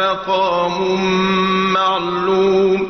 مَّقَامٌ مَّعْلُومٌ